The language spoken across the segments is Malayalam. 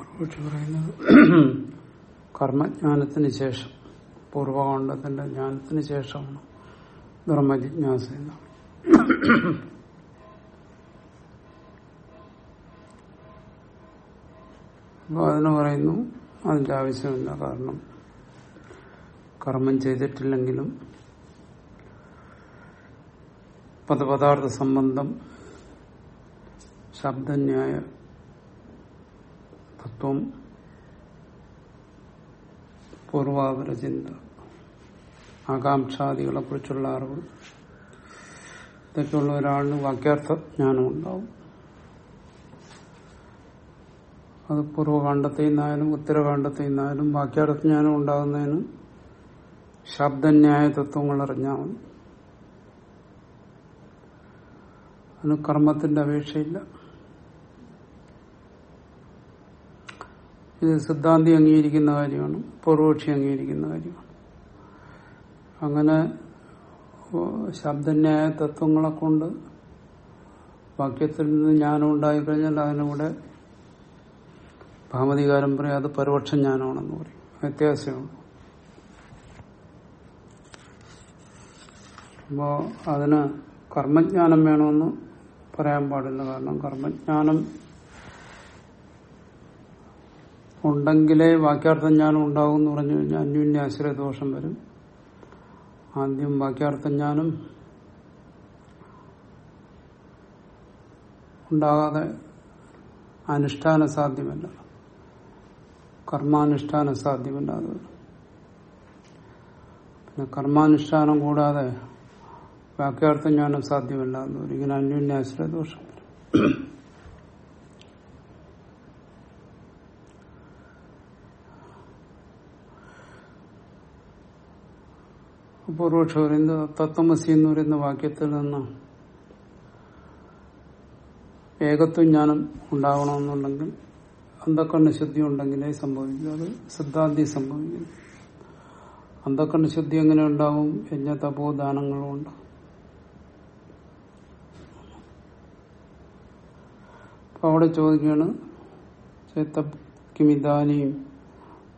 പൂർവക്ഷി പറയുന്നത് കർമ്മജ്ഞാനത്തിന് ശേഷം പൂർവകാണ്ഡത്തിന്റെ ജ്ഞാനത്തിന് ശേഷമാണ് ബ്രഹ്മജിജ്ഞാസ എന്നാണ് അതിന് പറയുന്നു അതിന്റെ ആവശ്യമില്ല കാരണം കർമ്മം ചെയ്തിട്ടില്ലെങ്കിലും പദപദാർത്ഥ സംബന്ധം ശബ്ദന്യായ തത്വം പൂർവാപര ചിന്ത ആകാംക്ഷാദികളെ കുറിച്ചുള്ള അറിവ്. ഇതൊക്കെയുള്ള ഒരാളിന് വാക്യാർത്ഥ ജ്ഞാനം ഉണ്ടാവും അത് പൂർവകാന്ഡത്തിൽ നിന്നായാലും ഉത്തരകാന്ഡത്തിൽ നിന്നായാലും വാക്യാർത്ഥ ജ്ഞാനം ഉണ്ടാകുന്നതിന് ശബ്ദന്യായ തത്വങ്ങൾ അറിഞ്ഞാൽ അതിന് കർമ്മത്തിന്റെ അപേക്ഷയില്ല. ഇത് സിദ്ധാന്തി അംഗീകരിക്കുന്ന കാര്യമാണ് പൂർവപക്ഷി അംഗീകരിക്കുന്ന കാര്യമാണ്. അങ്ങനെ ശബ്ദന്യായ തത്വങ്ങളെ കൊണ്ട് വാക്യത്തിൽ നിന്ന് ജ്ഞാനം ഉണ്ടായിക്കഴിഞ്ഞാൽ അതിനൂടെ ഭാമതികാരം പറയും അത് പരോക്ഷ ജ്ഞാനമാണെന്ന് പറയും. വ്യത്യാസമുണ്ട്. അപ്പോ അതിന് കർമ്മജ്ഞാനം വേണമെന്ന് പറയാൻ പാടില്ല. കാരണം കർമ്മജ്ഞാനം ഉണ്ടെങ്കിലേ വാക്യാർത്ഥ ജ്ഞാനം ഉണ്ടാകും എന്ന് പറഞ്ഞു കഴിഞ്ഞാൽ അന്യോന്യാശ്രയ ദോഷം വരും. ആദ്യം വാക്യാർത്ഥ ജ്ഞാനം ഉണ്ടാകാതെ അനുഷ്ഠാന സാധ്യമല്ല. കർമാനുഷ്ഠാന സാധ്യമല്ല അത് പിന്നെ കർമാനുഷ്ഠാനം കൂടാതെ വാക്യാർത്ഥ ജ്ഞാനം സാധ്യമല്ല എന്ന് ഇങ്ങനെ അന്യോന്യാശ്രയ ദോഷം വരും. പൂർവക്ഷ പറയുന്നത് തത്വമസി എന്ന് പറയുന്ന വാക്യത്തിൽ നിന്ന് ഏകത്വം ജ്ഞാനം ഉണ്ടാവണമെന്നുണ്ടെങ്കിൽ അന്ധക്കണ്ണ ശുദ്ധി ഉണ്ടെങ്കിലേ സംഭവിക്കും. അത് സിദ്ധാന്തി സംഭവിക്കും. അന്ധക്കണ്ണ ശുദ്ധി എങ്ങനെ ഉണ്ടാവും? യജ്ഞ തപോദാനങ്ങളും ഉണ്ട്. അപ്പൊ അവിടെ ചോദിക്കുകയാണ് ചേത്തക്കിമിതാനിയും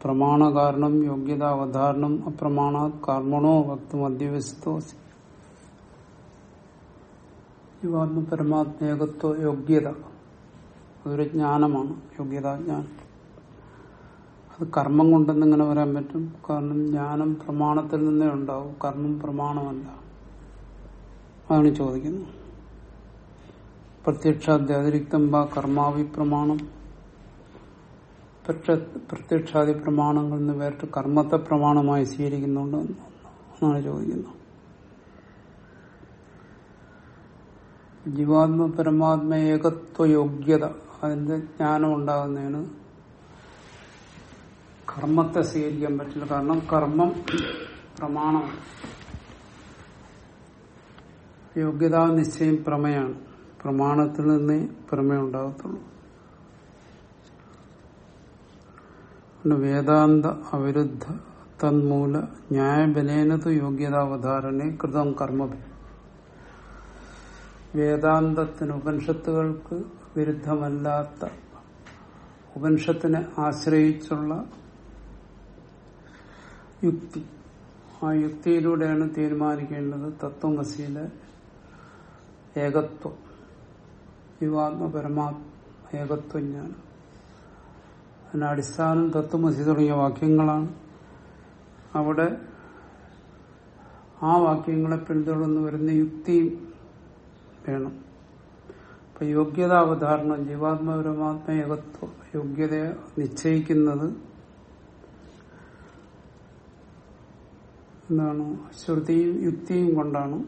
പ്രമാണ കാരണം യോഗ്യത അവധാരണം അപ്രമാണ കർമ്മണോ ഭക്തം അധ്യവസിത്തോ യുവാത്മ പരമാത്മേകത്വ യോഗ്യത. അതൊരു ജ്ഞാനമാണ് യോഗ്യതാജ്ഞാനം. അത് കർമ്മം കൊണ്ടെന്ന് ഇങ്ങനെ വരാൻ പറ്റും. കാരണം ജ്ഞാനം പ്രമാണത്തിൽ നിന്നേ ഉണ്ടാവും. കർമ്മം പ്രമാണമല്ല. അതാണ് ചോദിക്കുന്നത്. പ്രത്യക്ഷാദ്യതിരിക്തം വാ കർമാവി പ്രമാണം പ്രത്യക്ഷാദി പ്രമാണങ്ങളിൽ നിന്ന് വേറിട്ട് കർമ്മത്തെ പ്രമാണമായി സ്വീകരിക്കുന്നുണ്ട് എന്നാണ് ചോദിക്കുന്നത്. ജീവാത്മ പരമാത്മ ഏകത്വ യോഗ്യത അതിന്റെ ജ്ഞാനം ഉണ്ടാകുന്നതിന് കർമ്മത്തെ സ്വീകരിക്കാൻ പറ്റില്ല. കാരണം കർമ്മം പ്രമാണം യോഗ്യതാ നിശ്ചയം പ്രമേയാണ്. പ്രമാണത്തിൽ നിന്നേ പ്രമേയം ഉണ്ടാകത്തുള്ളൂ. വേദാന്ത അവിരുദ്ധ തന്മൂല ന്യായബലേനത് യോഗ്യതാവധാരണെ കൃതം കർമ്മ വേദാന്തത്തിന് ഉപനിഷത്തുകൾക്ക് വിരുദ്ധമല്ലാത്ത ഉപനിഷത്തിനെ ആശ്രയിച്ചുള്ള യുക്തി. ആ യുക്തിയിലൂടെയാണ് തീരുമാനിക്കേണ്ടത് തത്വമസിയിലെ ഏകത്വം. യുവാത്മ പരമാത്മ ഏകത്വജ്ഞാനം അതിന് അടിസ്ഥാനം തത്വമസി തുടങ്ങിയ വാക്യങ്ങളാണ്. അവിടെ ആ വാക്യങ്ങളെ പിന്തുടർന്ന് വരുന്ന യുക്തിയും വേണം. അപ്പൊ യോഗ്യത അവധാരണം ജീവാത്മപരമാത്മ യോഗ്യതയെ നിശ്ചയിക്കുന്നത് എന്താണ് ശ്രുതിയും യുക്തിയും കൊണ്ടാണ്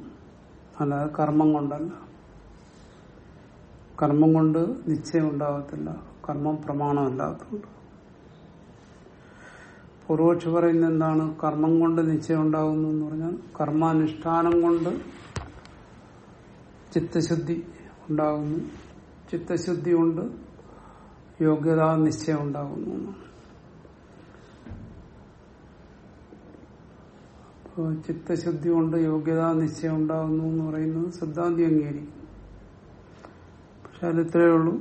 അല്ലാതെ കർമ്മം കൊണ്ടല്ല. കർമ്മം കൊണ്ട് നിശ്ചയം ഉണ്ടാകത്തില്ല. കർമ്മം പ്രമാണമല്ലാത്തതുകൊണ്ട് പൂർവക്ഷി പറയുന്ന എന്താണ് കർമ്മം കൊണ്ട് നിശ്ചയം ഉണ്ടാകുന്നു എന്ന് പറഞ്ഞാൽ കർമാനുഷ്ഠാനം കൊണ്ട് ചിത്തശുദ്ധി ഉണ്ടാകുന്നു ചിത്തശുദ്ധി കൊണ്ട് യോഗ്യതാ നിശ്ചയം ഉണ്ടാകുന്നു അപ്പോൾ ചിത്തശുദ്ധി കൊണ്ട് യോഗ്യതാ നിശ്ചയം ഉണ്ടാകുന്നു എന്ന് പറയുന്നത് സിദ്ധാന്തി അംഗീകരിക്കും പക്ഷെ അത് ഇത്രയേ ഉള്ളൂ.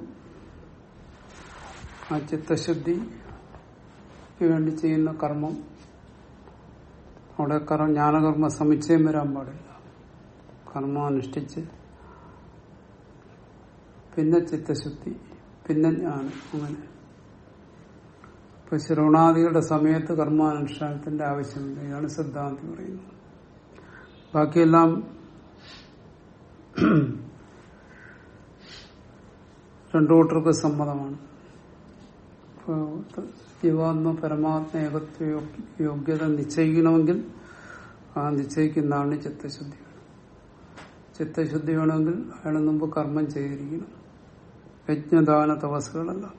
ആ ചിത്തശുദ്ധിക്ക് വേണ്ടി ചെയ്യുന്ന കർമ്മം. അവിടെ കർമ്മ ജ്ഞാനകർമ്മ സമുച്ചയം വരാൻ പാടില്ല. കർമ്മം അനുഷ്ഠിച്ച് പിന്നെ ചിത്തശുദ്ധി പിന്നെ ജ്ഞാനം അങ്ങനെ. ഇപ്പൊ ശ്രവണാദികളുടെ സമയത്ത് കർമാനുഷ്ഠാനത്തിന്റെ ആവശ്യമില്ല. ഇതാണ് സിദ്ധാന്തി പറയുന്നത്. ബാക്കിയെല്ലാം രണ്ടു കൂട്ടർക്ക് സമ്മതമാണ്. ജീവാത്മ പരമാത്മ ഏകത്വ യോഗ്യ- യോഗ്യത നിശ്ചയിക്കണമെങ്കിൽ ആ നിശ്ചയിക്കുന്നതാണ് ചിത്തശുദ്ധി. ചിത്തശുദ്ധി വേണമെങ്കിൽ അയാൾ മുമ്പ് കർമ്മം ചെയ്തിരിക്കണം യജ്ഞദാന തപസ്സുകളല്ല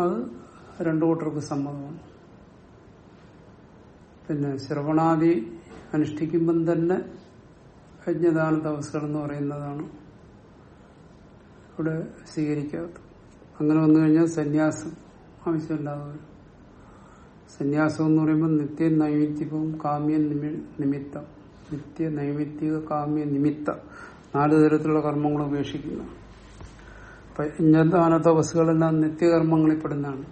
അത് രണ്ടു കൂട്ടർക്ക് സമ്മതമാണ്. പിന്നെ ശ്രവണാദി അനുഷ്ഠിക്കുമ്പം തന്നെ യജ്ഞദാന തപസ്സുകൾ എന്ന് പറയുന്നതാണ് ഇവിടെ സ്വീകരിക്കാത്തത്. അങ്ങനെ വന്നു കഴിഞ്ഞാൽ സന്യാസം ആവശ്യമില്ലാതെ സന്യാസം എന്ന് പറയുമ്പോൾ നിത്യ നൈമിത്യവും കാമ്യ നിമിത്തം. നിത്യ നൈമിത്തിക കാമ്യ നിമിത്ത നാല് തരത്തിലുള്ള കർമ്മങ്ങൾ ഉപേക്ഷിക്കുന്ന. ഇങ്ങനത്തെ തപസ്സുകളെല്ലാം നിത്യകർമ്മങ്ങളിൽ പെടുന്നതാണ്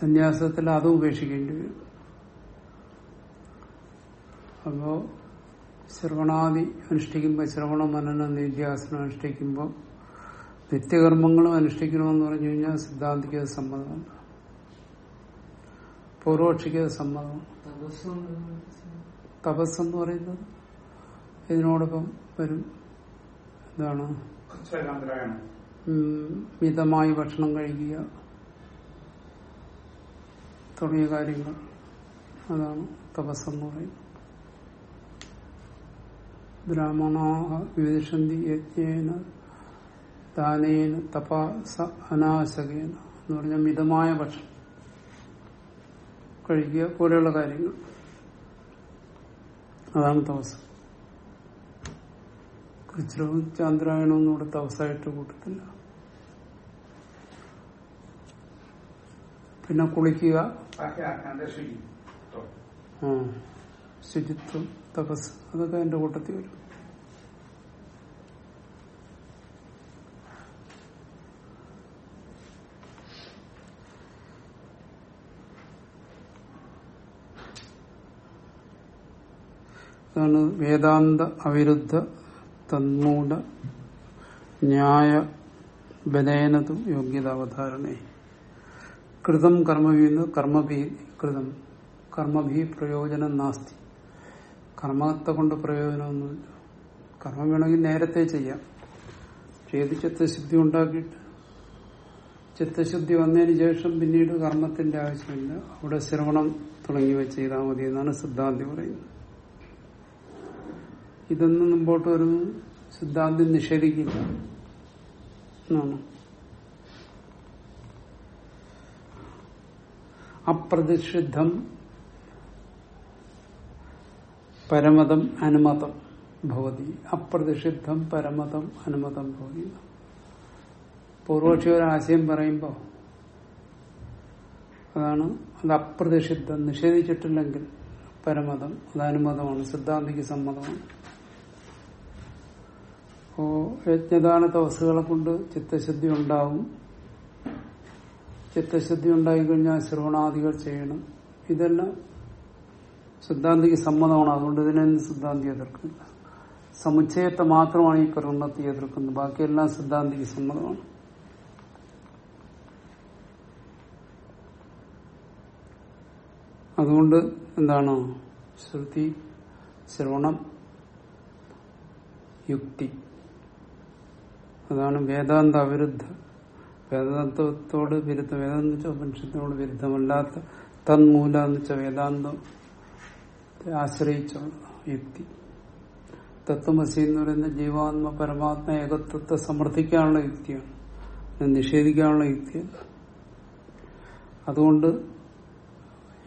സന്യാസത്തിൽ അതും ഉപേക്ഷിക്കേണ്ടി വരും. അപ്പോ ശ്രവണാദി അനുഷ്ഠിക്കുമ്പോൾ ശ്രവണ മനന നിത്യാസനം അനുഷ്ഠിക്കുമ്പോൾ നിത്യകർമ്മങ്ങളും അനുഷ്ഠിക്കണമെന്ന് പറഞ്ഞു കഴിഞ്ഞാൽ സിദ്ധാന്തിക്ക് സമ്മതം. പൂർവക്ഷിക്ക് സമ്മതം. തപസ്സെന്ന് പറയുന്നത് ഇതിനോടൊപ്പം വരും. എന്താണ്? മിതമായി ഭക്ഷണം കഴിക്കുക. തുടങ്ങിയ കാര്യങ്ങൾ. അതാണ് തപസ്സെന്ന് പറയുന്നത്. ബ്രാഹ്മണ വിദിഷന്തി യജ്ഞേന ദാനേന തപാസ അനാശകേന എന്ന് പറഞ്ഞ മിതമായ ഭക്ഷണം. കഴിക്കുക പോലെയുള്ള കാര്യങ്ങൾ. അതാണ് തപസ്. കൃച്ഛ്രവും ചാന്ദ്രായണവും ഇവിടെ തപസ്സായിട്ട് കൂട്ടത്തില്ല. പിന്നെ കുളിക്കുക. ശുചിത്വം തപസ് അതൊക്കെ എന്റെ കൂട്ടത്തിൽ വരും. അതാണ് വേദാന്ത അവിരുദ്ധ തന്മൂല ന്യായ ബലേനതു യോഗ്യത അവധാരണേ കൃതം കർമ്മഭീന്ന് കർമ്മഭീ കൃതം കർമ്മഭീ പ്രയോജനം നാസ്തി കർമ്മത്തെ കൊണ്ട് പ്രയോജനമൊന്നുമില്ല കർമ്മം വേണമെങ്കിൽ നേരത്തെ ചെയ്യാം ചെയ്ത് ചിത്തശുദ്ധി ഉണ്ടാക്കിയിട്ട് ചിത്തശുദ്ധി വന്നതിന് ശേഷം പിന്നീട് കർമ്മത്തിന്റെ ആവശ്യമില്ല അവിടെ ശ്രവണം തുടങ്ങിയവ ചെയ്താൽ മതി എന്നാണ് സിദ്ധാന്തി പറയുന്നത് ഇതൊന്നും മുമ്പോട്ട് ഒരു സിദ്ധാന്തം നിഷേധിക്കില്ല എന്നാണ്. അപ്രതിഷിദ്ധം പരമതം അനുമതം ഭവതി. അപ്രതിഷിദ്ധം പരമതം അനുമതം ഭവതി. പൂർവക്ഷി ഒരു ആശയം പറയുമ്പോൾ അതാണ് അത് അപ്രതിഷിദ്ധം നിഷേധിച്ചിട്ടില്ലെങ്കിൽ പരമതം അത് അനുമതമാണ് സിദ്ധാന്തിക്ക് സമ്മതമാണ്. അപ്പോ യജ്ഞദാന തപസ്സുകളെ കൊണ്ട് ചിത്തശുദ്ധി ഉണ്ടാവും. ചിത്തശുദ്ധി ഉണ്ടായിക്കഴിഞ്ഞാൽ ശ്രവണാദികൾ ചെയ്യണം. ഇതെല്ലാം സിദ്ധാന്തിക്ക് സമ്മതമാണ്. അതുകൊണ്ട് ഇതിനൊന്നും സിദ്ധാന്തി എതിർക്കില്ല. സമുച്ചയത്തെ മാത്രമാണ് ഈ പ്രവണത്തി എതിർക്കുന്നത്. ബാക്കിയെല്ലാം സിദ്ധാന്തിക്ക് സമ്മതമാണ്. അതുകൊണ്ട് എന്താണ്? ശ്രുതി ശ്രവണം യുക്തി. അതാണ് വേദാന്ത അവിരുദ്ധ വേദാന്തത്തോട് വിരുദ്ധ. വേദാന്ത ഉപനിഷത്തിനോട് വിരുദ്ധമല്ലാത്ത തന്മൂല എന്ന് വെച്ചാൽ വേദാന്തം ആശ്രയിച്ചുള്ള യുക്തി. തത്വമസി എന്ന് പറയുന്ന ജീവാത്മ പരമാത്മ ഏകത്വത്തെ സമർത്ഥിക്കാനുള്ള യുക്തിയാണ്. നിഷേധിക്കാനുള്ള യുക്തിയല്ല അതുകൊണ്ട്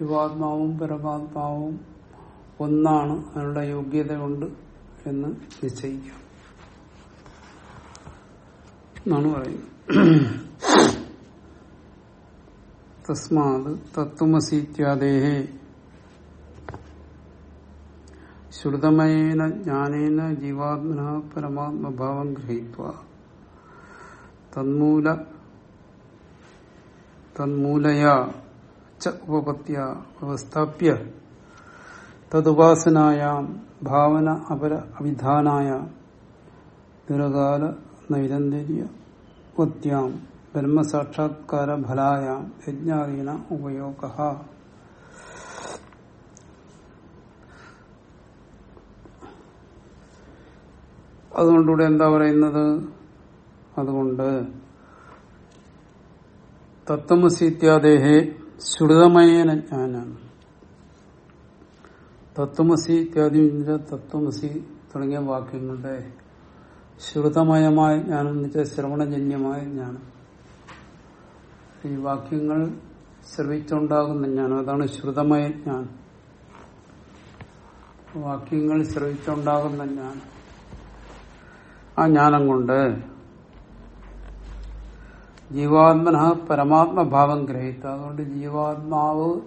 യുവാത്മാവും പരമാത്മാവും ഒന്നാണ്. അതിനുള്ള യോഗ്യതയുണ്ട് എന്ന് നിശ്ചയിക്കാം. എന്നാണ് പറയുന്നത്. തസ്മാത് തത്വമസീത്യാദേഹേ. ശ്രുതമയേന ജ്ഞാനേന ജീവാത്മന പരമാത്മഭാവം ഗ്രഹീത്വ. തന്മൂല തന്മൂലയാ ച ഉപപത്യ വ്യവസ്ഥാപ്യ. തതുപാസനായാം ഭാവന അപര അവിധാനായ ദീർഘകാല നൈരന്തര്യ വത്യാം ബ്രഹ്മസാക്ഷാത്കാര ഫലായാം യജ്ഞാദീന ഉപയോഗ. അതുകൊണ്ടിവിടെ എന്താ പറയുന്നത്? അതുകൊണ്ട് തത്വമസി ഇത്യാദേഹേ ശ്രുതമയേന ജ്ഞാനാണ് തത്വമസി ഇത്യാദി തത്വമസി തുടങ്ങിയ വാക്യങ്ങളുടെ ശ്രുതമയമായ ജ്ഞാനം എന്ന് വെച്ചാൽ ശ്രവണജന്യമായ ജ്ഞാനം. ഈ വാക്യങ്ങൾ ശ്രവിച്ചുണ്ടാകുന്ന ജ്ഞാനം അതാണ് ശ്രുതമയ ജ്ഞാനം. വാക്യങ്ങൾ ശ്രവിച്ചുണ്ടാകുന്ന ജ്ഞാനം. ആ ജ്ഞാനം കൊണ്ട് ജീവാത്മന പരമാത്മഭാവം ഗ്രഹിത്ത അതുകൊണ്ട് ജീവാത്മാവ്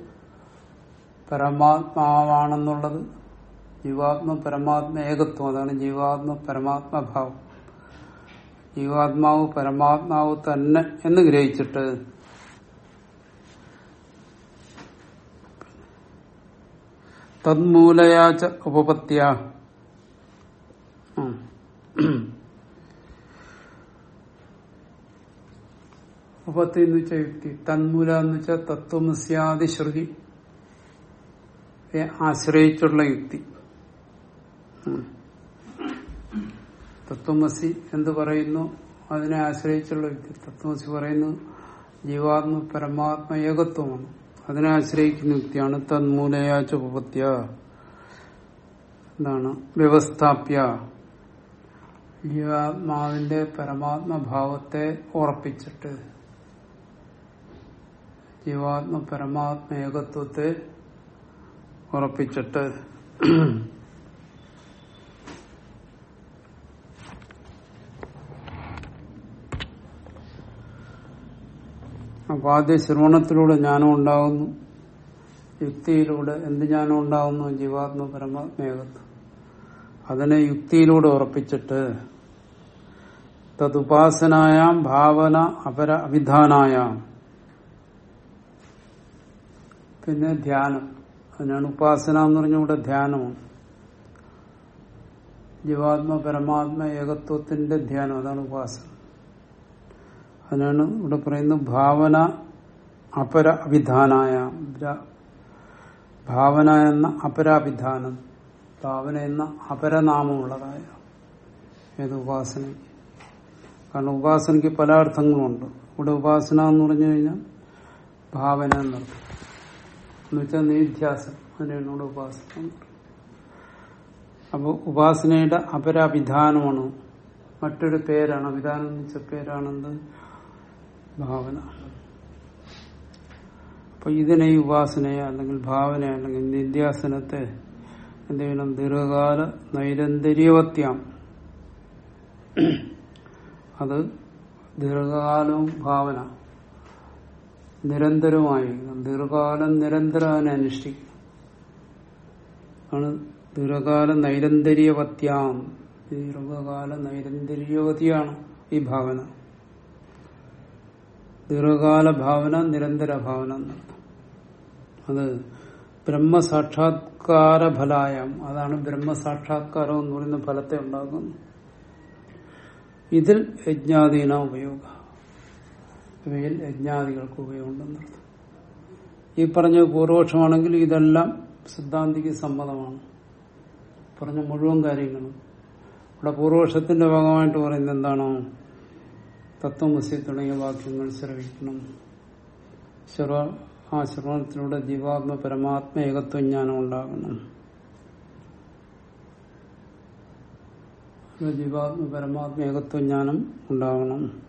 പരമാത്മാവാണെന്നുള്ളത് ജീവാത്മ പരമാത്മ ഏകത്വം അതാണ് ജീവാത്മ പരമാത്മഭാവം ജീവാത്മാവ് പരമാത്മാവ് തന്നെ എന്ന് ഗ്രഹിച്ചിട്ട് തന്മൂലയാച്ച ഉപപത്യ. ഉപത്തി എന്ന് യുക്തി തന്മൂല എന്ന് വെച്ചാൽ തത്വമസ്യാദി ശ്രുതി. ആശ്രയിച്ചുള്ള യുക്തി. തത്വമസി എന്ത് പറയുന്നു? അതിനെ ആശ്രയിച്ചുള്ള വ്യക്തി തത്വമസി പറയുന്നു ജീവാത്മ പരമാത്മ ഏകത്വമാണ്. അതിനെ ആശ്രയിക്കുന്ന വ്യക്തിയാണ് തന്മൂലയാച്ച ഉപപത്യ എന്താണ്? വ്യവസ്ഥാപ്യ. ജീവാത്മാവിന്റെ പരമാത്മഭാവത്തെ ഉറപ്പിച്ചിട്ട് ജീവാത്മ പരമാത്മ ഏകത്വത്തെ ഉറപ്പിച്ചിട്ട് അപ്പൊ ആദ്യ ശ്രവണത്തിലൂടെ ജ്ഞാനം ഉണ്ടാകുന്നു. യുക്തിയിലൂടെ എന്ത് ജ്ഞാനം ഉണ്ടാകുന്നു? ജീവാത്മ പരമാത്മേകത്വം അതിനെ യുക്തിയിലൂടെ ഉറപ്പിച്ചിട്ട് തതുപാസനായാം ഭാവന അപര അവിധാനായാം പിന്നെ ധ്യാനം. അതിനാണ് ഉപാസന എന്ന് പറഞ്ഞുകൂടെ ധ്യാനമാണ് ജീവാത്മ പരമാത്മ ഏകത്വത്തിന്റെ ധ്യാനം അതാണ് ഉപാസന. അതിനാണ് ഇവിടെ പറയുന്നത് ഭാവന അപര അഭിധാനായ ഭാവന എന്ന അപരാഭിധാനം ഭാവന എന്ന അപരനാമമുള്ളതായ ഏത് ഉപാസന. കാരണം ഉപാസനയ്ക്ക് പല അർത്ഥങ്ങളുമുണ്ട് ഇവിടെ ഉപാസന എന്ന് പറഞ്ഞു കഴിഞ്ഞാൽ ഭാവന എന്നർത്ഥം എന്ന് വെച്ചാൽ നിധ്യാസം. അതിനാണ് ഇവിടെ ഉപാസന അപ്പോൾ ഉപാസനയുടെ അപരാഭിധാനമാണ് മറ്റൊരു പേരാണ്. അഭിധാനം എന്ന് വെച്ച പേരാണെന്ത്? ഭാവന. അപ്പൊ ഇതിനെ ഈ അല്ലെങ്കിൽ ഭാവന അല്ലെങ്കിൽ നിത്യാസനത്തെ എന്ത് ചെയ്യണം? ദീർഘകാല നൈരന്തര്യവത്യാം. അത് ദീർഘകാലവും ഭാവന. നിരന്തരമായിരിക്കണം ദീർഘകാലം നിരന്തരം അതിനെ അനുഷ്ഠിക്കണം ദീർഘകാല നൈരന്തര്യവത്യാം. ദീർഘകാല നൈരന്തര്യവതിയാണ് ഈ ഭാവന. ദീർഘകാല ഭാവന നിരന്തര ഭാവന അത് ബ്രഹ്മസാക്ഷാത്കാര ഫലായം അതാണ് ബ്രഹ്മസാക്ഷാത്കാരം എന്ന് പറയുന്ന ഫലത്തെ ഉണ്ടാക്കുന്നു. ഇതിൽ യജ്ഞാധീന ഉപയോഗ. ഇവയിൽ യജ്ഞാദികൾക്ക് ഉപയോഗമുണ്ടെന്നർത്ഥം. ഈ പറഞ്ഞ പൂർവപക്ഷമാണെങ്കിൽ ഇതെല്ലാം സിദ്ധാന്തിക്ക് സമ്മതമാണ്. പറഞ്ഞ മുഴുവൻ കാര്യങ്ങളും. ഇവിടെ പൂർവപക്ഷത്തിന്റെ ഭാഗമായിട്ട് പറയുന്നത് എന്താണോ തത്വമസി തുടങ്ങിയ വാക്യങ്ങൾ ശ്രവിക്കണം. ശ്രവ ആ ശ്രവണത്തിലൂടെ ജീവാത്മ പരമാത്മ ഏകത്വജ്ഞാനം ഉണ്ടാകണം. ജീവാത്മ പരമാത്മ ഏകത്വജ്ഞാനം ഉണ്ടാകണം.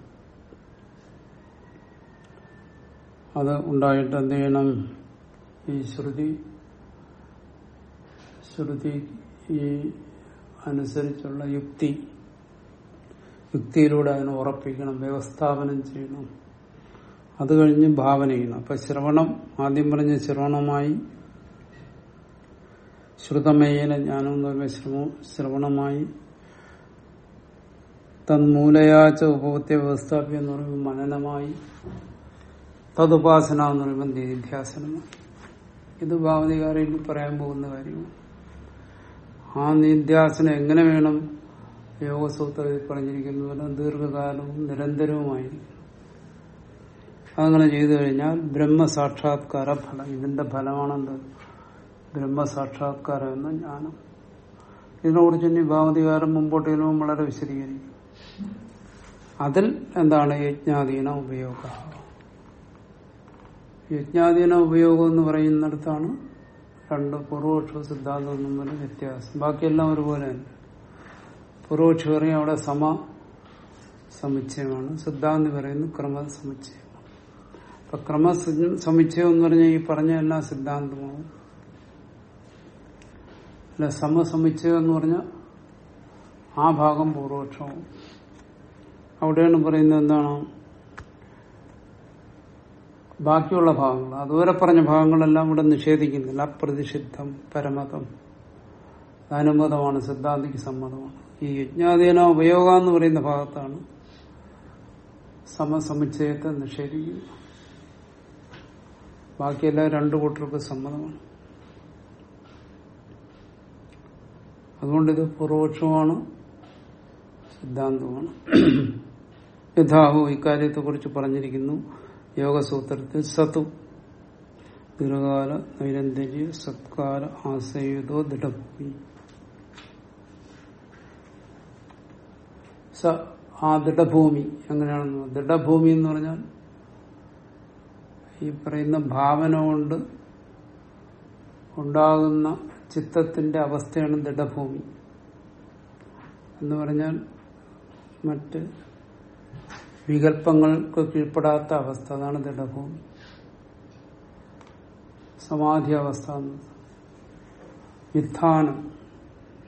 അത് ഉണ്ടായിട്ട് എന്ത് ചെയ്യണം? ഈ ശ്രുതി ശ്രുതി ഈ അനുസരിച്ചുള്ള യുക്തി യുക്തിയിലൂടെ അതിനെ ഉറപ്പിക്കണം വ്യവസ്ഥാപനം ചെയ്യണം. അത് കഴിഞ്ഞ് ഭാവന ചെയ്യണം. അപ്പൊ ശ്രവണം ആദ്യം പറഞ്ഞ ശ്രവണമായി ശ്രുതമേയന ജ്ഞാനം എന്ന് പറയുമ്പോൾ ശ്രവണമായി തന്മൂലയാച്ച ഉപപത്യ വ്യവസ്ഥാപ്യം എന്ന് പറയുമ്പോൾ മനനമായി തതുപാസന എന്ന് പറയുമ്പോൾ നിധ്യാസനമായി ഇത് ഭാവതികാരിൽ പറയാൻ പോകുന്ന കാര്യമാണ്. ആ നിധ്യാസനം എങ്ങനെ വേണം? യോഗസൂത്രത്തിൽ പറഞ്ഞിരിക്കുന്നത് പോലെ ദീർഘകാലവും നിരന്തരവുമായി അങ്ങനെ ചെയ്തു കഴിഞ്ഞാൽ ബ്രഹ്മസാക്ഷാത്കാര ഫലം ഇതിന്റെ ഫലമാണെന്ത്? ബ്രഹ്മസാക്ഷാത്കാരം എന്ന ജ്ഞാനം. ഇതിനെക്കുറിച്ച് ഇനി ഭാവതികാരം മുമ്പോട്ട് ചെല്ലുമ്പോൾ വളരെ വിശദീകരിക്കും. അതിൽ എന്താണ് യജ്ഞാധീന ഉപയോഗ? യജ്ഞാധീന ഉപയോഗം എന്ന് പറയുന്നിടത്താണ് രണ്ട് പൂർവോക്ഷ സിദ്ധാന്തം തമ്മിൽ വ്യത്യാസം. ബാക്കിയെല്ലാം ഒരുപോലെ തന്നെ. പൂർവോക്ഷി പറയും അവിടെ സമ സമുച്ചയമാണ്. സിദ്ധാന്തി പറയുന്നു ക്രമ സമുച്ചയമാണ് അപ്പൊ ക്രമ സമുച്ചയം എന്ന് പറഞ്ഞാൽ ഈ പറഞ്ഞ എല്ലാ സിദ്ധാന്തമാവും അല്ല സമസമുച്ചയം എന്ന് പറഞ്ഞാൽ ആ ഭാഗം പൂർവോക്ഷവും അവിടെയാണ് പറയുന്നത് എന്താണ്? ബാക്കിയുള്ള ഭാഗങ്ങൾ. അതുവരെ പറഞ്ഞ ഭാഗങ്ങളെല്ലാം ഇവിടെ നിഷേധിക്കുന്നില്ല. അപ്രതിഷിദ്ധം പരമതം. അനുമതമാണ് സിദ്ധാന്തിക്ക് സമ്മതമാണ്. ഈ യജ്ഞാധീന ഉപയോഗ എന്ന് പറയുന്ന ഭാഗത്താണ് സമസമുച്ചയത്തെ നിഷേധിക്കുന്നത്. ബാക്കിയെല്ലാം രണ്ടു കൂട്ടർക്ക് സമ്മതമാണ്. അതുകൊണ്ടിത് പൂർവപക്ഷമാണ് സിദ്ധാന്തമാണ്. യഥാഹു ഇക്കാര്യത്തെ കുറിച്ച് പറഞ്ഞിരിക്കുന്നു. യോഗസൂത്രത്തിൽ സത്തു ദീർഘകാല നൈരന്തര്യ സത്കാല ആശയുതോ ദൃഢഭൂമി. ആ ദൃഢഭൂമി എങ്ങനെയാണെന്ന് ദൃഢഭൂമി എന്ന് പറഞ്ഞാൽ ഈ പറയുന്ന ഭാവന കൊണ്ട് ഉണ്ടാകുന്ന ചിത്തത്തിന്റെ അവസ്ഥയാണ് ദൃഢഭൂമി. എന്ന് പറഞ്ഞാൽ മറ്റ് വികല്പങ്ങൾക്ക് കീഴ്പ്പെടാത്ത അവസ്ഥ അതാണ് ദൃഢഭൂമി. സമാധി അവസ്ഥ എന്നത് വിധാനം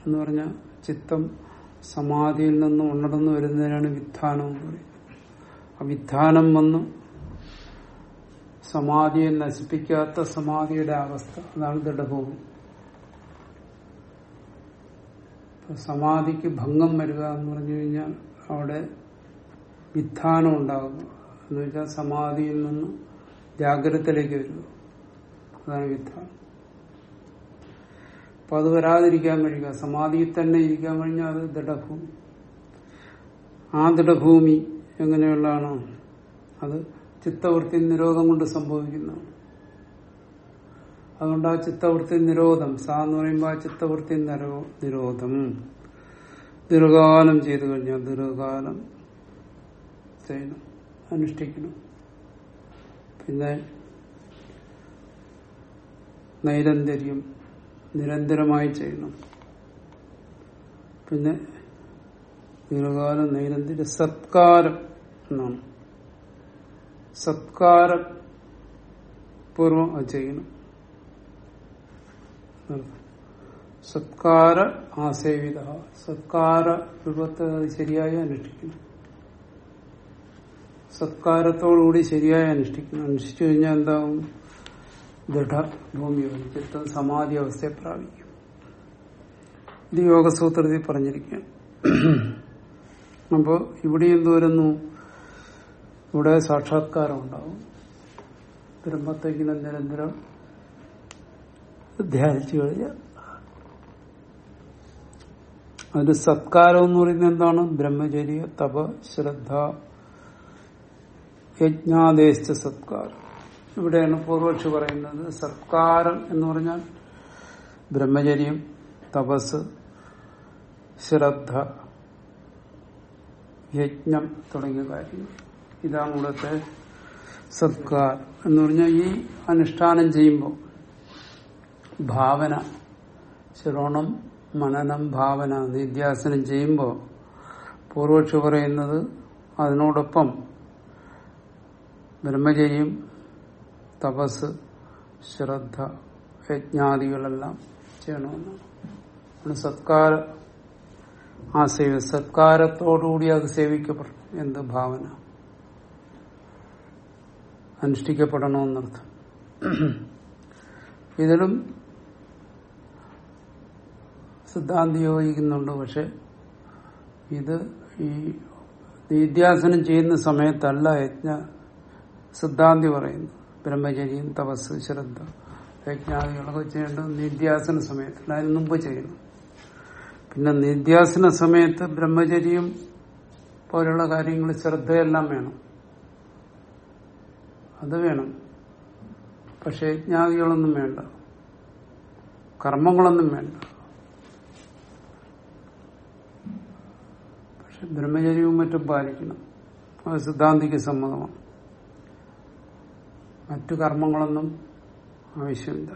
എന്ന് പറഞ്ഞാൽ ചിത്തം സമാധിയിൽ നിന്ന് ഉണർന്നു വരുന്നതിനാണ് വിധാനം എന്ന് പറയുന്നത്. ആ വിധാനം വന്ന്. സമാധിയെ നശിപ്പിക്കാത്ത സമാധിയുടെ അവസ്ഥ. അതാണ് ദൃഢഭൂമി. സമാധിക്ക് ഭംഗം വരിക എന്ന് പറഞ്ഞു കഴിഞ്ഞാൽ അവിടെ വിധാനം ഉണ്ടാകുന്നു. എന്ന് വെച്ചാൽ സമാധിയിൽ നിന്ന് ജാഗ്രതത്തിലേക്ക് വരിക അതാണ് വിധാനം. അപ്പൊ അത് വരാതിരിക്കാൻ കഴിയുക സമാധിയിൽ തന്നെ ഇരിക്കാൻ കഴിഞ്ഞാൽ അത് ദൃഢഭൂമി ആ ദൃഢഭൂമി എങ്ങനെയുള്ളതാണ് അത് ചിത്തവൃത്തി നിരോധം കൊണ്ട് സംഭവിക്കുന്നതാണ് അതുകൊണ്ട് ആ ചിത്തവൃത്തി നിരോധം സാ എന്ന് പറയുമ്പോൾ ആ ചിത്തവൃത്തി നിരോധം. ദീർഘകാലം ചെയ്തു കഴിഞ്ഞാൽ ദീർഘകാലം ചെയ്യണം അനുഷ്ഠിക്കണം പിന്നെ നൈരന്തര്യം. നിരന്തരമായി ചെയ്യണം പിന്നെ ദീർഘകാലം നൈരന്തര സത്കാരം എന്നാണ്. സത്കാരം പൂർവം അത് ചെയ്യണം സത്കാര ആസേവിത. സത്കാര രൂപത്തെ ശരിയായി അനുഷ്ഠിക്കണം സത്കാരത്തോടുകൂടി ശരിയായി അനുഷ്ഠിക്കണം അനുഷ്ഠിച്ചു കഴിഞ്ഞാൽ എന്താവും? ദൃഢഭൂമി വരും ചിത്തം സമാധി അവസ്ഥയെ പ്രാപിക്കും. ഇത് യോഗസൂത്രത്തിൽ പറഞ്ഞിരിക്കുകയാണ്. അപ്പോൾ ഇവിടെ എന്ത് വരുന്നു? ഇവിടെ സാക്ഷാത്കാരം ഉണ്ടാവും. ബ്രഹ്മത്തേക്ക് നിരന്തരം ധ്യാനിച്ചു കഴിഞ്ഞാൽ അതിന് സത്കാരം എന്ന് പറയുന്നത് എന്താണ്? ബ്രഹ്മചര്യ തപ ശ്രദ്ധ യജ്ഞാദേശ സത്കാരം. ഇവിടെയാണ് പൂർവക്ഷി പറയുന്നത്. സർക്കാരം എന്ന് പറഞ്ഞാൽ ബ്രഹ്മചര്യം തപസ് ശ്രദ്ധ യജ്ഞം തുടങ്ങിയ കാര്യങ്ങൾ. ഇതാണ് ഇവിടുത്തെ സർക്കാർ എന്ന് പറഞ്ഞാൽ ഈ അനുഷ്ഠാനം ചെയ്യുമ്പോൾ ഭാവന ശ്രവണം മനനം ഭാവന നിത്യാസനം ചെയ്യുമ്പോൾ പൂർവക്ഷി പറയുന്നത് അതിനോടൊപ്പം ബ്രഹ്മചര്യം തപസ് ശ്രദ്ധ യജ്ഞാദികളെല്ലാം ചെയ്യണമെന്നാണ് സത്കാര ആ സേവ സത്കാരത്തോടുകൂടി അത് സേവിക്കപ്പെടണം എന്ത് ഭാവന. അനുഷ്ഠിക്കപ്പെടണമെന്നർത്ഥം. ഇതിലും സിദ്ധാന്തി യോജിക്കുന്നുണ്ട്. പക്ഷെ ഇത് ഈ നിത്യാസനം ചെയ്യുന്ന സമയത്തല്ല യജ്ഞ സിദ്ധാന്തി പറയുന്നു ബ്രഹ്മചര്യം തപസ് ശ്രദ്ധ യജ്ഞാദികളൊക്കെ ചെയ്യേണ്ടത് നിത്യാസന സമയത്ത് അതിന് മുമ്പ് ചെയ്യുന്നു. പിന്നെ നിത്യാസന സമയത്ത് ബ്രഹ്മചര്യം പോലുള്ള കാര്യങ്ങൾ ശ്രദ്ധയെല്ലാം വേണം. അത് വേണം. പക്ഷെ യജ്ഞാദികളൊന്നും വേണ്ട. കർമ്മങ്ങളൊന്നും വേണ്ട. പക്ഷെ ബ്രഹ്മചര്യവും മറ്റും പാലിക്കണം. അത് സിദ്ധാന്തിക്ക് സമ്മതമാണ്. മറ്റു കർമ്മങ്ങളൊന്നും ആവശ്യമില്ല.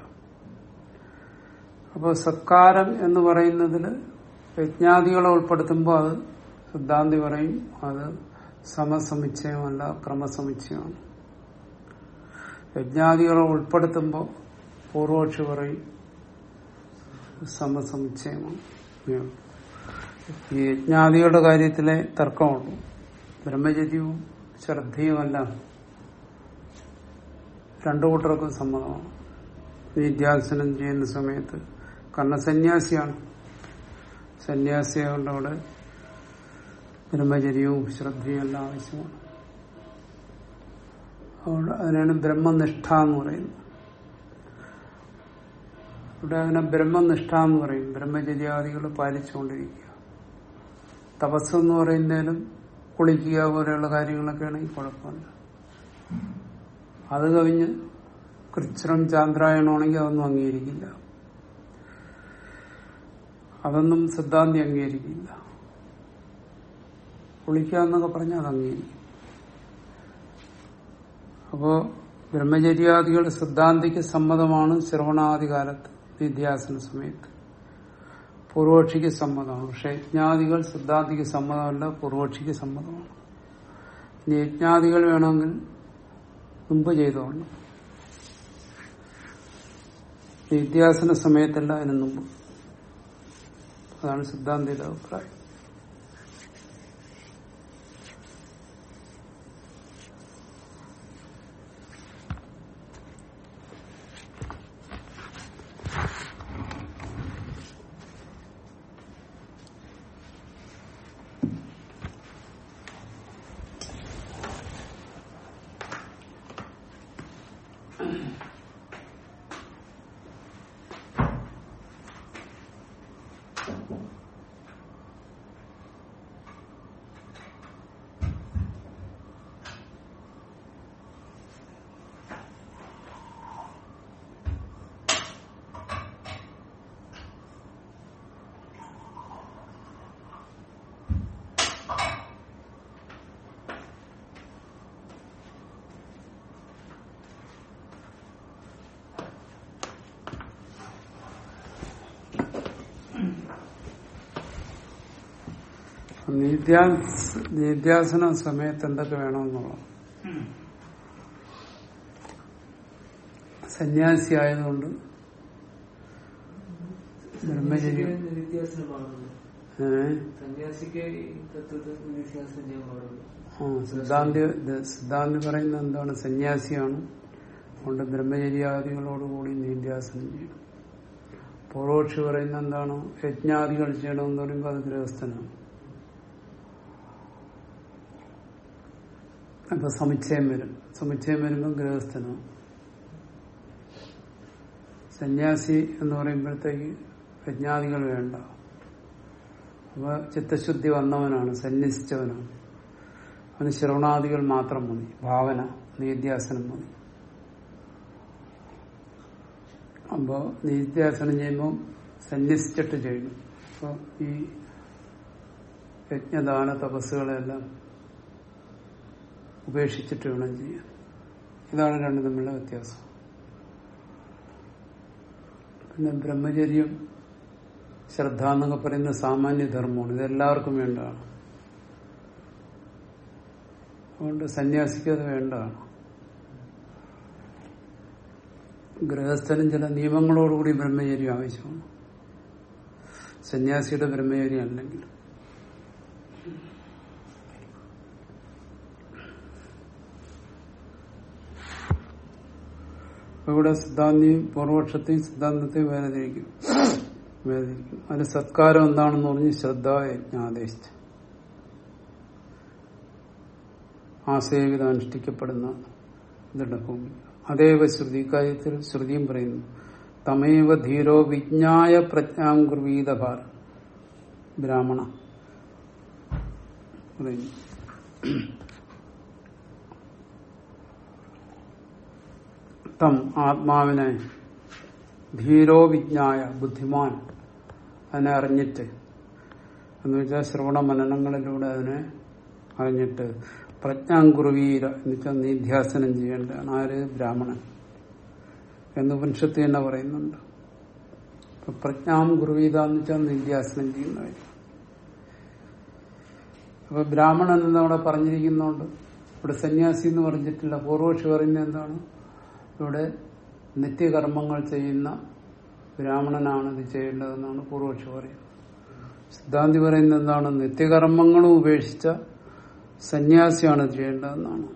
അപ്പോൾ സത്കാരം എന്ന് പറയുന്നതിൽ യജ്ഞാദികളെ ഉൾപ്പെടുത്തുമ്പോൾ അത് സിദ്ധാന്തി പറയും അത് സമസമുച്ചയമല്ല ക്രമസമുച്ചയമാണ് യജ്ഞാദികളെ ഉൾപ്പെടുത്തുമ്പോൾ പൂർവക്ഷി പറയും സമസമുച്ചയമാണ്. ഈ യജ്ഞാദികളുടെ കാര്യത്തിലെ തർക്കമുള്ളൂ. ബ്രഹ്മചര്യവും ശ്രദ്ധയുമല്ല. രണ്ടു കൂട്ടർക്കും സമ്മതമാണ്. നിത്യാസനം ചെയ്യുന്ന സമയത്ത് കാരണം സന്യാസിയാണ്. സന്യാസിയായതുകൊണ്ട് അവിടെ ബ്രഹ്മചര്യവും ശ്രദ്ധയും എല്ലാം ആവശ്യമാണ്. അതുകൊണ്ട് അതിനാണ് ബ്രഹ്മനിഷ്ഠ എന്ന് പറയുന്നത്. ഇവിടെ അതിനെ ബ്രഹ്മനിഷ്ഠ എന്ന് പറയും. ബ്രഹ്മചര്യാദികൾ പാലിച്ചുകൊണ്ടിരിക്കുക. തപസ് എന്ന് പറയുന്നതിലും കുളിക്കുക പോലെയുള്ള കാര്യങ്ങളൊക്കെ ആണെങ്കിൽ കുഴപ്പമില്ല. അത് കവിഞ്ഞ് കൃച്ഛ്രം ചാന്ദ്രായണമാണെങ്കിൽ അതൊന്നും അംഗീകരിക്കില്ല. അതൊന്നും സിദ്ധാന്തി അംഗീകരിക്കില്ല. കുളിക്കുക എന്നൊക്കെ പറഞ്ഞാൽ അത് അംഗീകരിക്കും. അപ്പോ ബ്രഹ്മചര്യാദികൾ സിദ്ധാന്തിക്ക് സമ്മതമാണ് ശ്രവണാദികാലത്ത് വിദ്യാസന സമയത്ത്. പൂർവക്ഷിക്ക് സമ്മതമാണ്. പക്ഷെ യജ്ഞാദികൾ സിദ്ധാന്തിക്ക് സമ്മതമല്ല പൂർവക്ഷിക്ക് സമ്മതമാണ്. യജ്ഞാദികൾ വേണമെങ്കിൽ മുമ്പ് ചെയ്തോളണം വിദ്യാസന സമയത്തല്ല അതിന് മുമ്പ്. അതാണ് സിദ്ധാന്തിയുടെ അഭിപ്രായം. നിത്യാസന സമയത്ത് എന്തൊക്കെ വേണമെന്നുള്ളത്. സന്യാസി ആയതുകൊണ്ട് ബ്രഹ്മചര്യം സിദ്ധാന്തി പറയുന്നത് എന്താണ്? സന്യാസിയാണ്. അതുകൊണ്ട് ബ്രഹ്മചര്യാദികളോടുകൂടി നിത്യാസനം ചെയ്യണം പൊറോക്ഷി പറയുന്ന എന്താണ്? യജ്ഞാദികൾ ചെയ്യണമെന്ന് പറയുമ്പോൾ അത് ഗൃഹസ്ഥനാണ്. അപ്പൊ സമുച്ചയം വരും. സമുച്ചയം വരുമ്പോൾ ഗൃഹസ്ഥനോ സന്യാസി എന്ന് പറയുമ്പോഴത്തേക്ക് യജ്ഞാദികൾ വേണ്ട. അപ്പൊ ചിത്തശുദ്ധി വന്നവനാണ് സന്യസിച്ചവനാണ്. അവന് ശ്രവണാദികൾ മാത്രം മതി. ഭാവന നിത്യാസനം മതി. അപ്പോ നിത്യാസനം ചെയ്യുമ്പോൾ സന്യസിച്ചിട്ട് ചെയ്യണം അപ്പോൾ ഈ യജ്ഞദാന തപസ്സുകളെല്ലാം ഉപേക്ഷിച്ചിട്ട് വേണം ചെയ്യാൻ ഇതാണ് രണ്ടും തമ്മിലുള്ള വ്യത്യാസം. പിന്നെ ബ്രഹ്മചര്യം ശ്രദ്ധ എന്നൊക്കെ പറയുന്ന സാമാന്യ ധർമ്മമാണ്. ഇത് എല്ലാവർക്കും വേണ്ടതാണ്. അതുകൊണ്ട് സന്യാസിക്ക് അത് വേണ്ടതാണ്. ഗൃഹസ്ഥനും ചില നിയമങ്ങളോടുകൂടി ബ്രഹ്മചര്യം ആവശ്യമാണ്. സന്യാസിയുടെ ബ്രഹ്മചര്യം അല്ലെങ്കിൽ അപ്പൊ ഇവിടെ സിദ്ധാന്തിയും പൂർവപക്ഷത്തെയും സിദ്ധാന്തത്തെയും വേദനിക്കും. വേദനിക്കും. അതിന് സത്കാരം എന്താണെന്ന് പറഞ്ഞ് ശ്രദ്ധ യജ്ഞാദേശിച്ചു ആസേവിത അനുഷ്ഠിക്കപ്പെടുന്ന ഇതുണ്ട് ഭൂമി അതേവ ശ്രുതി കാര്യത്തിൽ ശ്രുതിയും പറയുന്നു. തമേവ ധീരോ വിജ്ഞായ പ്രജ്ഞാം കുർവീത ഭാർ ബ്രാഹ്മണ പറയുന്നു. തം ആത്മാവിനെ ധീരോ വിജ്ഞായ ബുദ്ധിമാൻ അതിനെ അറിഞ്ഞിട്ട് എന്ന് വെച്ചാൽ ശ്രവണ മനനങ്ങളിലൂടെ അതിനെ അറിഞ്ഞിട്ട് പ്രജ്ഞാങ്കുറുവീര എന്ന് വെച്ചാൽ നിധ്യാസനം ചെയ്യേണ്ടതാണ്. ആര്? ബ്രാഹ്മണൻ. എന്ന് ഉപനിഷത്ത് തന്നെ പറയുന്നുണ്ട്. പ്രജ്ഞാം കുറുവീത എന്ന് വെച്ചാൽ നിധ്യാസനം ചെയ്യുന്നവർ അപ്പൊ ബ്രാഹ്മണൻ എന്നവിടെ പറഞ്ഞിരിക്കുന്നുണ്ട് ഇവിടെ സന്യാസി എന്ന് പറഞ്ഞിട്ടില്ല. പൂർവക്ഷി പറയുന്നത് എന്താണ്? ഇവിടെ നിത്യകർമ്മങ്ങൾ ചെയ്യുന്ന ബ്രാഹ്മണനാണ് ഇത് ചെയ്യേണ്ടതെന്നാണ് പൂർവക്ഷി പറയുന്നത്. സിദ്ധാന്തി പറയുന്നത് എന്താണ്? നിത്യകർമ്മങ്ങളും ഉപേക്ഷിച്ച സന്യാസിയാണ് ചെയ്യേണ്ടതെന്നാണ്.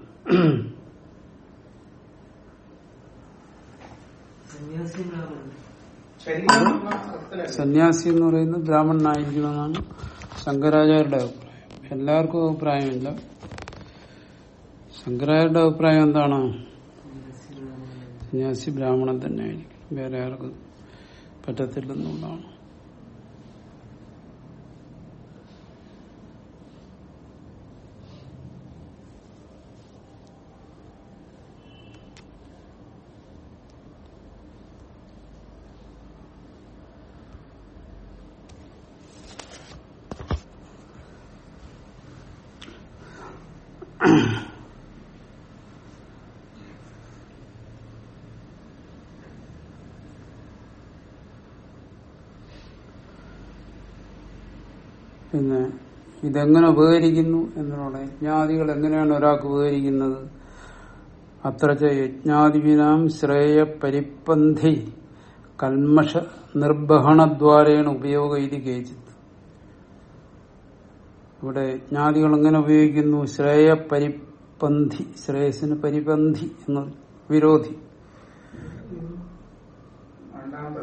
സന്യാസി എന്ന പറയുന്നത് ബ്രാഹ്മണനായിരിക്കണമെന്നാണ് ശങ്കരാചാര്യരുടെ അഭിപ്രായം. എല്ലാവർക്കും അഭിപ്രായമില്ല. ശങ്കരാചാര്യരുടെ അഭിപ്രായം എന്താണ്? സന്യാസി ബ്രാഹ്മണൻ തന്നെ ആയിരിക്കും വേറെ ആർക്കും പറ്റത്തില്ലെന്നുള്ളതാണ്. പിന്നെ ഇതെങ്ങനെ ഉപകരിക്കുന്നു എന്നുള്ള യജ്ഞാദികൾ എങ്ങനെയാണ് ഒരാൾക്ക് ഉപകരിക്കുന്നത്? അത്ര യജ്ഞാദിവിനാം ശ്രേയ പരിപ്പന്ധി കൽമഷ നിർബഹണദ്വാരേണ ഉപയോഗ ഇത് കേച്ചിത് ഇവിടെ യജ്ഞാദികൾ എങ്ങനെ ഉപയോഗിക്കുന്നു? ശ്രേയ പരിപ്പന്ധി ശ്രേയസിന് പരിപന്ധി എന്ന് വിരോധി. രണ്ടാമത്തെ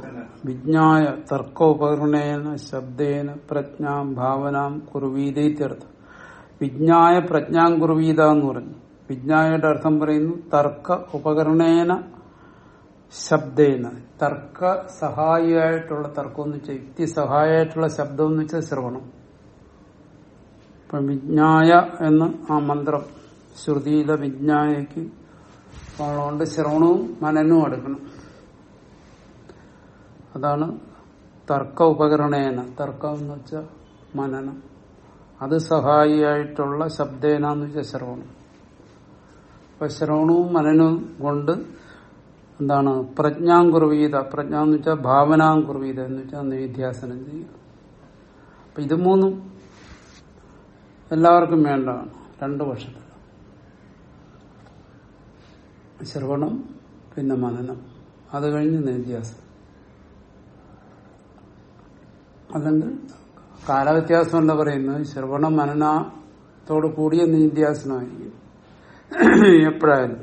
സെന്റൻസ്. വിജ്ഞായ തർക്കോപകരണേന ശബ്ദേന പ്രജ്ഞാം ഭാവനാം കുറുവീതീത്യർത്ഥം. വിജ്ഞായ പ്രജ്ഞാം കുറുവീത എന്ന് പറഞ്ഞു. വിജ്ഞായയുടെ അർത്ഥം പറയുന്നു തർക്ക ഉപകരണേന ശബ്ദേന. തർക്ക സഹായിയായിട്ടുള്ള തർക്കം എന്ന് വെച്ചാൽ യുക്തി സഹായിയായിട്ടുള്ള ശബ്ദം എന്ന് വെച്ചാൽ ശ്രവണം. ഇപ്പൊ വിജ്ഞായ എന്ന് ആ മന്ത്രം ശ്രുതിയിലെ വിജ്ഞായക്ക് ശ്രവണവും മനനവും എടുക്കണം. അതാണ് തർക്ക ഉപകരണേന. തർക്കം എന്ന് വെച്ചാൽ മനനം. അത് സഹായിയായിട്ടുള്ള ശബ്ദേന എന്ന് വെച്ചാൽ ശ്രവണം. അപ്പൊ ശ്രവണവും മനനവും കൊണ്ട് എന്താണ് പ്രജ്ഞാങ്കുർവീത. പ്രജ്ഞ എന്ന് വെച്ചാൽ ഭാവനാങ്കുർവീത എന്ന് വെച്ചാൽ നിധ്യാസനം ചെയ്യുക. അപ്പൊ ഇത് മൂന്നും എല്ലാവർക്കും വേണ്ടതാണ് രണ്ടു വർഷത്തിൽ. ശ്രവണം പിന്നെ മനനം. അത് കഴിഞ്ഞ് നിധ്യാസനം. അല്ലെങ്കിൽ എന്ന് പറയുന്നത്? ശ്രവണ മനനത്തോട് കൂടിയ നീന്ത്യാസനമായിരിക്കും എപ്പോഴായാലും.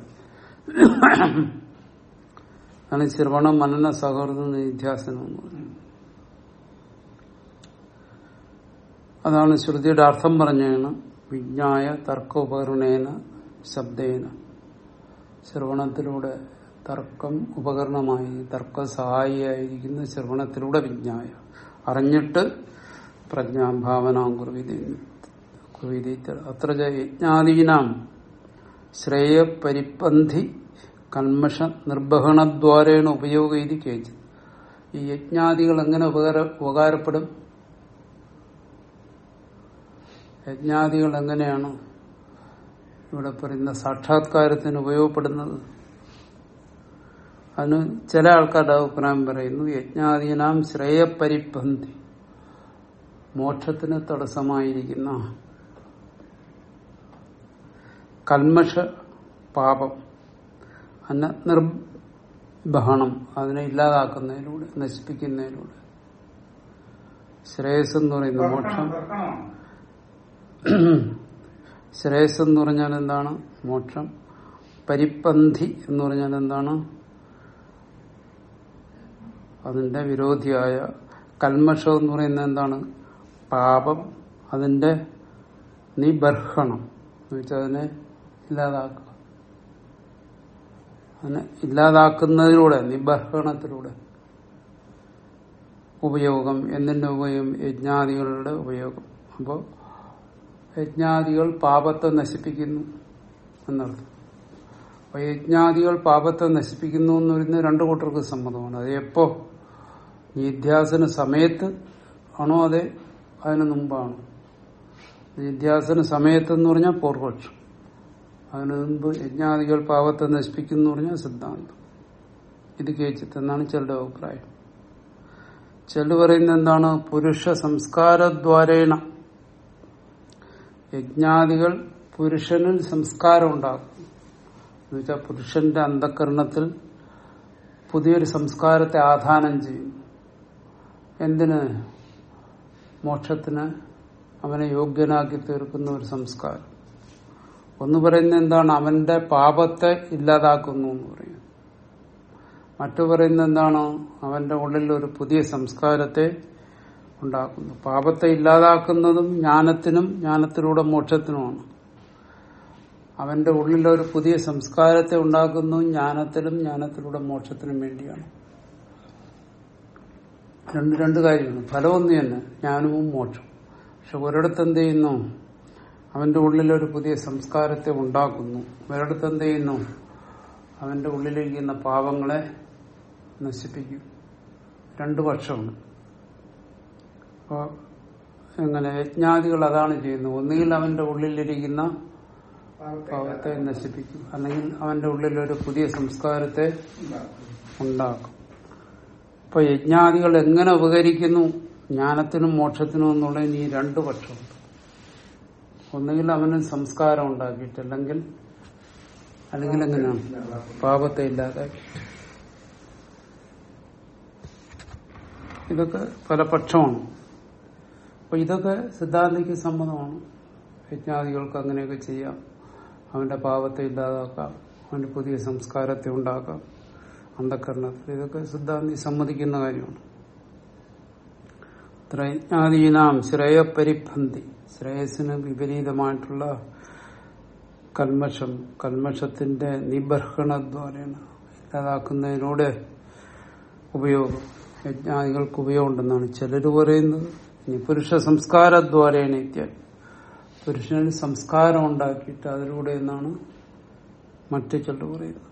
അങ്ങനെ ശ്രവണ മനന സഹൃദ നിധ്യാസനം എന്ന് പറയുന്നത്. അതാണ് ശ്രുതിയുടെ അർത്ഥം പറഞ്ഞാണ് വിജ്ഞായ തർക്കോപകരണേന ശബ്ദേന. ശ്രവണത്തിലൂടെ തർക്കം ഉപകരണമായി തർക്ക സഹായിയായിരിക്കുന്ന ശ്രവണത്തിലൂടെ വിജ്ഞായ. അറിഞ്ഞിട്ട് പ്രജ്ഞാഭാവനാം അത്ര യജ്ഞാദീനാം ശ്രേയപരിപന്ധി കന്മഷ നിർബഹണദ്വാരേണ ഉപയോഗ ഇത് ഈ യജ്ഞാദികൾ എങ്ങനെ ഉപകാര ഉപകാരപ്പെടും? യജ്ഞാദികൾ എങ്ങനെയാണ് ഇവിടെ പറയുന്ന സാക്ഷാത്കാരത്തിന് ഉപയോഗപ്പെടുന്നത്? അതിന് ചില ആൾക്കാരുടെ അഭിപ്രായം പറയുന്നു യജ്ഞാധീനാം ശ്രേയപരിപന്തി മോക്ഷത്തിന് തടസ്സമായിരിക്കുന്ന കൽമഷ പാപം അന്ന നിർബഹണം അതിനെ ഇല്ലാതാക്കുന്നതിലൂടെ നശിപ്പിക്കുന്നതിലൂടെ. ശ്രേയസ് എന്ന് പറയുന്ന മോക്ഷം. ശ്രേയസ് എന്ന് പറഞ്ഞാൽ എന്താണ്? മോക്ഷം. പരിപന്ധി എന്ന് പറഞ്ഞാൽ എന്താണ്? അതിന്റെ വിരോധിയായ കൽമഷം എന്ന് പറയുന്നത് എന്താണ്? പാപം അതിന്റെ നിബർഹണം. എന്ന് വെച്ചാൽ അതിനെ ഇല്ലാതാക്കുക. അതിനെ ഇല്ലാതാക്കുന്നതിലൂടെ നിബർഹണത്തിലൂടെ. ഉപയോഗം എന്തിന്റെ ഉപയോഗം? യജ്ഞാദികളുടെ ഉപയോഗം. അപ്പോൾ യജ്ഞാദികൾ പാപത്തെ നശിപ്പിക്കുന്നു എന്നർത്ഥം. അപ്പൊ യജ്ഞാദികൾ പാപത്തെ നശിപ്പിക്കുന്നു എന്ന് പറയുന്നത് രണ്ടു കൂട്ടർക്ക് സമ്മതമാണ്. അത് എപ്പോ നിധ്യാസന സമയത്ത് ആണോ അതെ? അതിന് മുമ്പാണോ. നിധ്യാസന സമയത്ത് എന്ന് പറഞ്ഞാൽ പൂർവപക്ഷം. അതിന് മുമ്പ് യജ്ഞാദികൾ പാവത്തെ നശിപ്പിക്കുന്നു എന്ന് പറഞ്ഞാൽ സിദ്ധാന്തം. ഇത് കേച്ചിത്തെന്നാണ് ചിലരുടെ അഭിപ്രായം. ചില പറയുന്നത് എന്താണ്? പുരുഷ സംസ്കാരദ്വാരേണ. യജ്ഞാദികൾ പുരുഷനിൽ സംസ്കാരം ഉണ്ടാക്കും. എന്നുവെച്ചാൽ പുരുഷന്റെ അന്ധകരണത്തിൽ പുതിയൊരു സംസ്കാരത്തെ ആധാനം ചെയ്യും. എന്തിന്? മോക്ഷത്തിന് അവനെ യോഗ്യനാക്കി തീർക്കുന്ന ഒരു സംസ്കാരം. ഒന്ന് പറയുന്നത് എന്താണ്? അവന്റെ പാപത്തെ ഇല്ലാതാക്കുന്നു എന്ന് പറയും മറ്റു പറയുന്നത് എന്താണ്? അവന്റെ ഉള്ളിൽ ഒരു പുതിയ സംസ്കാരത്തെ ഉണ്ടാക്കുന്നു. പാപത്തെ ഇല്ലാതാക്കുന്നതും ജ്ഞാനത്തിനും ജ്ഞാനത്തിലൂടെ മോക്ഷത്തിനുമാണ്. അവന്റെ ഉള്ളിൽ ഒരു പുതിയ സംസ്കാരത്തെ ഉണ്ടാക്കുന്നു ജ്ഞാനത്തിലും ജ്ഞാനത്തിലൂടെ മോക്ഷത്തിനും വേണ്ടിയാണ്. രണ്ട് രണ്ട് കാര്യങ്ങൾ. ഫലം ഒന്ന് തന്നെ ജ്ഞാനവും മോക്ഷം പക്ഷെ ഒരിടത്ത് എന്ത് ചെയ്യുന്നു? അവന്റെ ഉള്ളിൽ ഒരു പുതിയ സംസ്കാരത്തെ ഉണ്ടാക്കുന്നു. ഒരിടത്ത് എന്ത് ചെയ്യുന്നു? അവന്റെ ഉള്ളിലിരിക്കുന്ന പാവങ്ങളെ നശിപ്പിക്കും. രണ്ടു പക്ഷമാണ്. അപ്പോൾ എങ്ങനെ? യജ്ഞാദികൾ അതാണ് ചെയ്യുന്നത്. ഒന്നുകിൽ അവന്റെ ഉള്ളിലിരിക്കുന്ന പാവത്തെ നശിപ്പിക്കും. അല്ലെങ്കിൽ അവന്റെ ഉള്ളിൽ ഒരു പുതിയ സംസ്കാരത്തെ ഉണ്ടാക്കും. അപ്പൊ യജ്ഞാദികൾ എങ്ങനെ ഉപകരിക്കുന്നു? ജ്ഞാനത്തിനും മോക്ഷത്തിനും എന്നുള്ളതിന് ഈ രണ്ടു പക്ഷമുണ്ട് ഒന്നുകിൽ അവന് സംസ്കാരം ഉണ്ടാക്കിയിട്ട് അല്ലെങ്കിൽ അല്ലെങ്കിൽ എങ്ങനെയാണ് പാപത്തെ ഇല്ലാതെ ഇതൊക്കെ പല പക്ഷമാണ്. അപ്പൊ ഇതൊക്കെ സിദ്ധാന്തിക്ക് സമ്മതമാണ്. യജ്ഞാദികൾക്ക് അങ്ങനെയൊക്കെ ചെയ്യാം. അവന്റെ പാപത്തെ ഇല്ലാതാക്കാം. അവന്റെ പുതിയ സംസ്കാരത്തെ ഉണ്ടാക്കാം. അന്ധക്കരണത്തിൽ ഇതൊക്കെ സിദ്ധാന്തി സമ്മതിക്കുന്ന കാര്യമാണ്. ത്രയജ്ഞാദീനാം ശ്രേയപരിഭന്തി ശ്രേയസിന് വിപരീതമായിട്ടുള്ള കൽമഷം കൽമഷത്തിന്റെ നിബർഹണദ്വാരേണ ഇല്ലാതാക്കുന്നതിലൂടെ ഉപയോഗം. യജ്ഞാദികൾക്ക് ഉപയോഗമുണ്ടെന്നാണ് ചിലർ പറയുന്നത്. ഇനി പുരുഷ സംസ്കാരദ്വാരേണ ഇത്യാദി. പുരുഷനിൽ സംസ്കാരം ഉണ്ടാക്കിയിട്ട് അതിലൂടെ എന്നാണ് മറ്റു ചിലർ പറയുന്നത്.